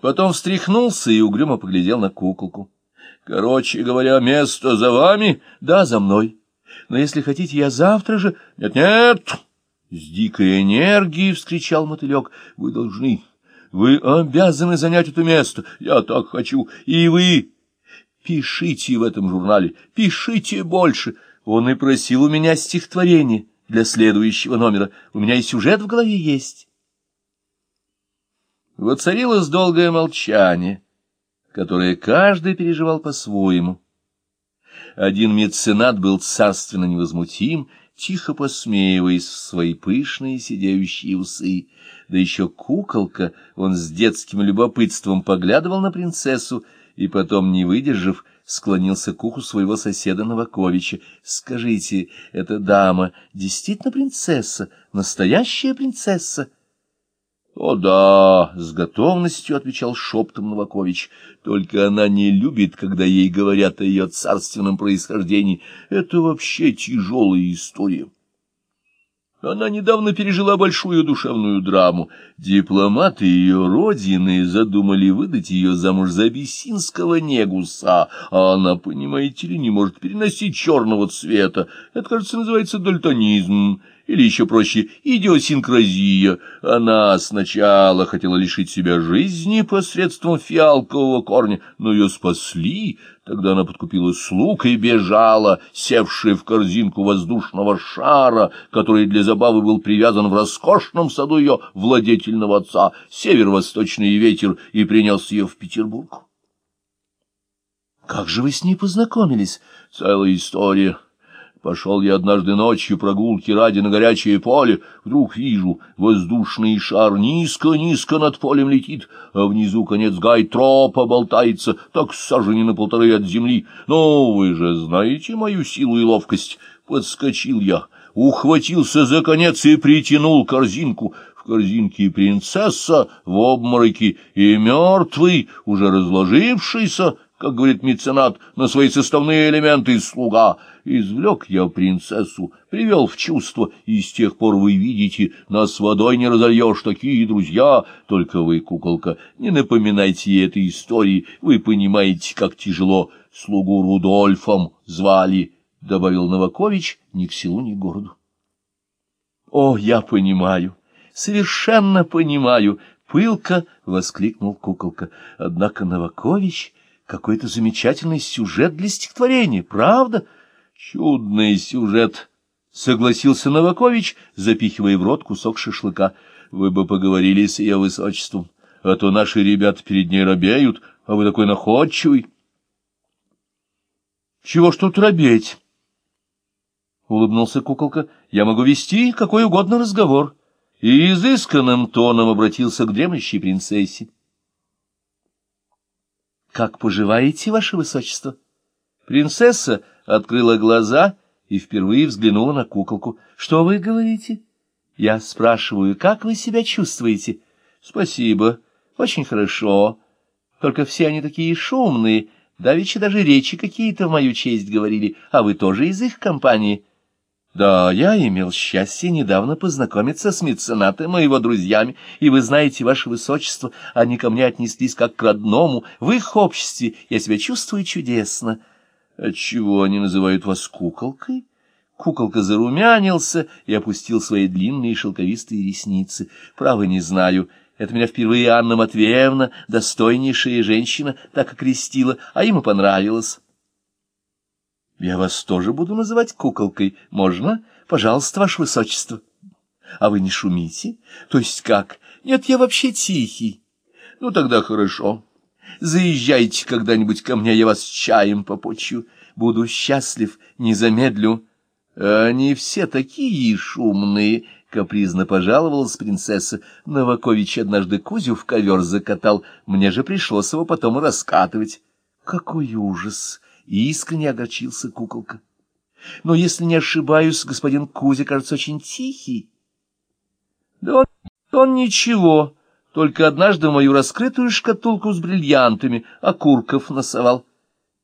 Потом встряхнулся и угрюмо поглядел на куколку. Короче говоря, место за вами? Да, за мной. Но если хотите, я завтра же... Нет-нет! С дикой энергией вскричал мотылек. Вы должны... Вы обязаны занять это место. Я так хочу. И вы... Пишите в этом журнале. Пишите больше. Он и просил у меня стихотворение для следующего номера. У меня и сюжет в голове есть. Воцарилось долгое молчание, которое каждый переживал по-своему. Один меценат был царственно невозмутим, тихо посмеиваясь в свои пышные сидеющие усы. Да еще куколка, он с детским любопытством поглядывал на принцессу и потом, не выдержав, склонился к уху своего соседа Новаковича. — Скажите, эта дама действительно принцесса, настоящая принцесса? — О да, — с готовностью отвечал шептом Новакович, — только она не любит, когда ей говорят о ее царственном происхождении. Это вообще тяжелая история. — она недавно пережила большую душевную драму. Дипломаты ее родины задумали выдать ее замуж за абиссинского негуса, а она, понимаете ли, не может переносить черного цвета. Это, кажется, называется дальтонизм или еще проще идиосинкразия. Она сначала хотела лишить себя жизни посредством фиалкового корня, но ее спасли. Тогда она подкупила слуг и бежала, севшая в корзинку воздушного шара, который для забавы был привязан в роскошном саду ее владетельного отца, северо-восточный ветер, и принес ее в Петербург. — Как же вы с ней познакомились? — Целая история. — Пошел я однажды ночью прогулки ради на горячее поле, вдруг вижу, воздушный шар низко-низко над полем летит, а внизу конец гай-тропа болтается, так сажени на полторы от земли. Ну, вы же знаете мою силу и ловкость. Подскочил я, ухватился за конец и притянул корзинку. В корзинке принцесса в обмороке и мертвый, уже разложившийся, как говорит меценат, на свои составные элементы слуга. Извлек я принцессу, привел в чувство, и с тех пор вы видите, нас водой не разольешь, такие друзья. Только вы, куколка, не напоминайте ей этой истории, вы понимаете, как тяжело. Слугу Рудольфом звали, — добавил Новакович, ни к селу, ни к городу. — О, я понимаю, совершенно понимаю, — пылко воскликнул куколка. Однако Новакович какой-то замечательный сюжет для стихотворения, правда? Чудный сюжет, — согласился Новакович, запихивая в рот кусок шашлыка. Вы бы поговорили с ее высочеством, а то наши ребята перед ней робеют, а вы такой находчивый. Чего ж тут робеть? — улыбнулся куколка. — Я могу вести какой угодно разговор. И изысканным тоном обратился к дремлющей принцессе. Как поживаете, ваше высочество? Принцесса открыла глаза и впервые взглянула на куколку. Что вы говорите? Я спрашиваю, как вы себя чувствуете? Спасибо, очень хорошо. Только все они такие шумные. Давеча даже речи какие-то в мою честь говорили, а вы тоже из их компании. Да, я имел счастье недавно познакомиться с меценатом и его друзьями, и вы знаете, ваше высочество, они ко мне отнеслись как к родному. В их обществе я себя чувствую чудесно. Отчего они называют вас куколкой? Куколка зарумянился и опустил свои длинные шелковистые ресницы. Право не знаю. Это меня впервые Анна Матвеевна, достойнейшая женщина, так окрестила, а ему понравилось. Я вас тоже буду называть куколкой. Можно? Пожалуйста, ваше высочество. А вы не шумите? То есть как? Нет, я вообще тихий. Ну, тогда хорошо. Заезжайте когда-нибудь ко мне, я вас чаем попочью. Буду счастлив, не замедлю. Они все такие шумные, — капризно пожаловалась принцесса. Новакович однажды Кузю в ковер закатал, мне же пришлось его потом раскатывать. Какой ужас! Искренне огорчился куколка. Но, если не ошибаюсь, господин Кузя, кажется, очень тихий. Да он, он ничего, только однажды мою раскрытую шкатулку с бриллиантами окурков носовал.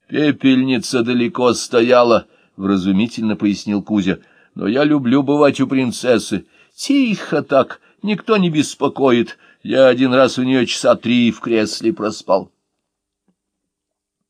Пепельница далеко стояла, — вразумительно пояснил Кузя, — но я люблю бывать у принцессы. Тихо так, никто не беспокоит. Я один раз у нее часа три в кресле проспал.